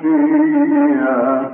فيها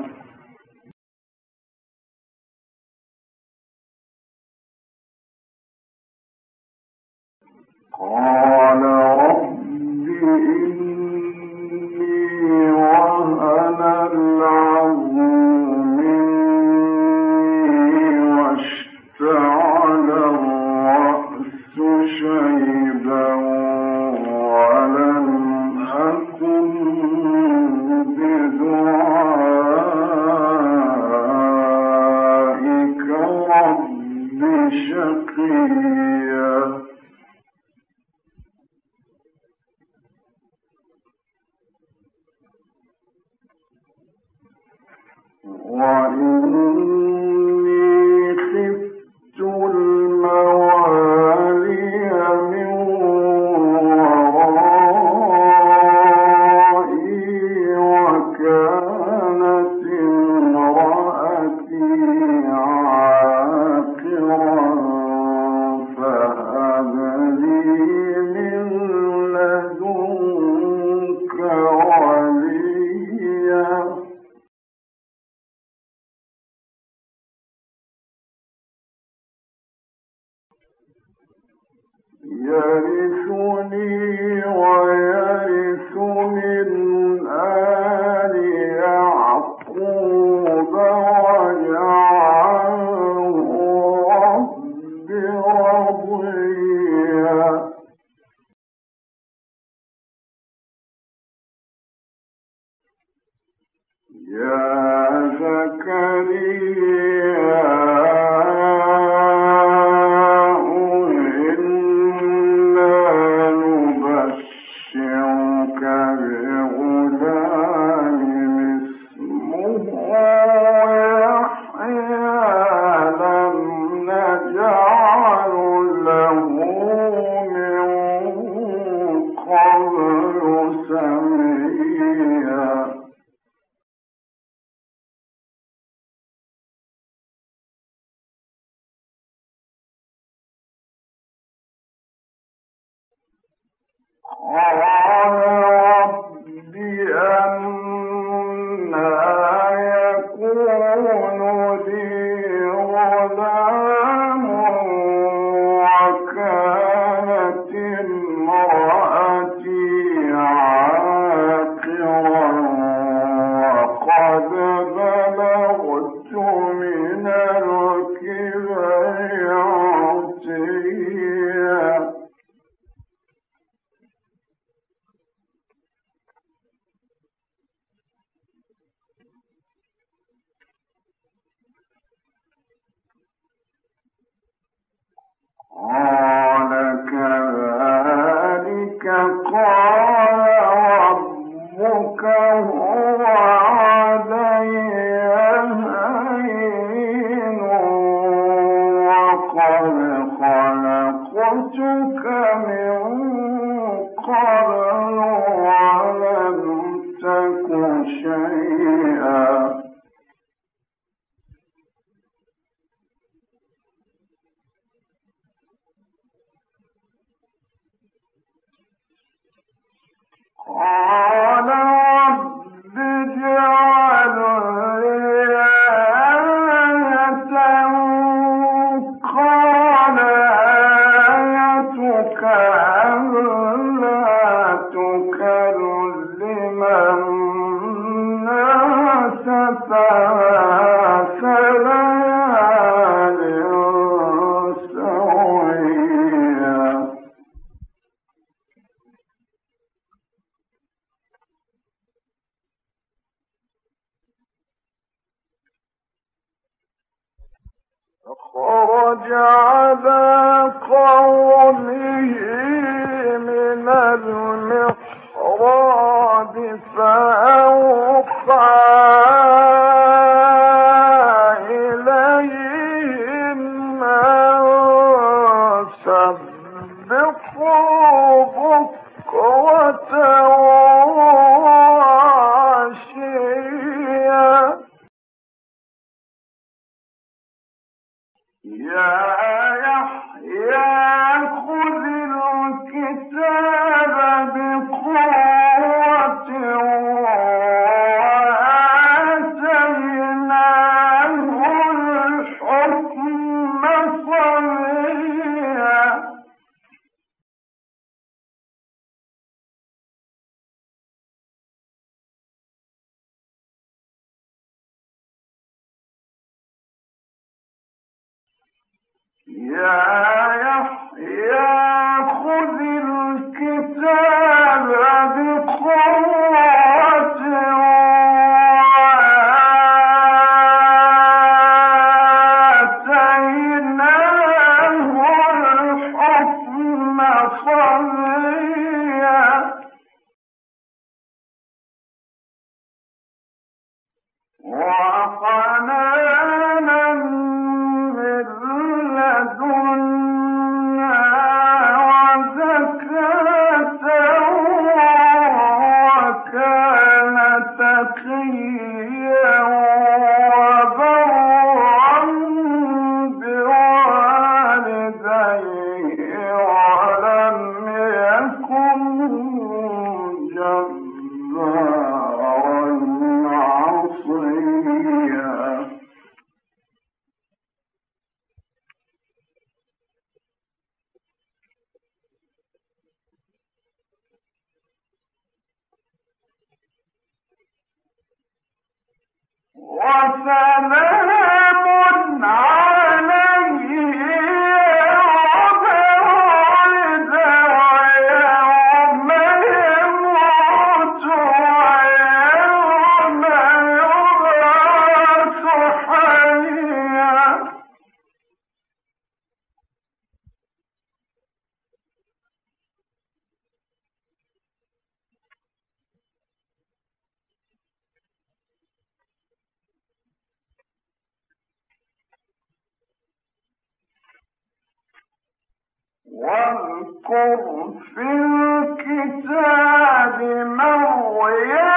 شقيا يرثني ويرث من آل قد بلغ فخرج على قومه من المحراب فأوحى وسلام واذكر في الكتاب مريم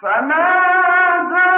فناداها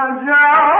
فجعل